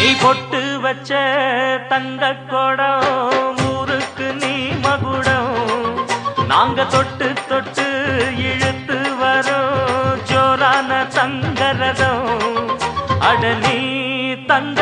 நீ பொட்டு வச்ச தங்க கொடம் ஊருக்கு நீ மகுடம். நாங்க தொட்டு தொட்டு இழுத்து வரோம் ஜோரான தங்கரதம் அட நீ தங்க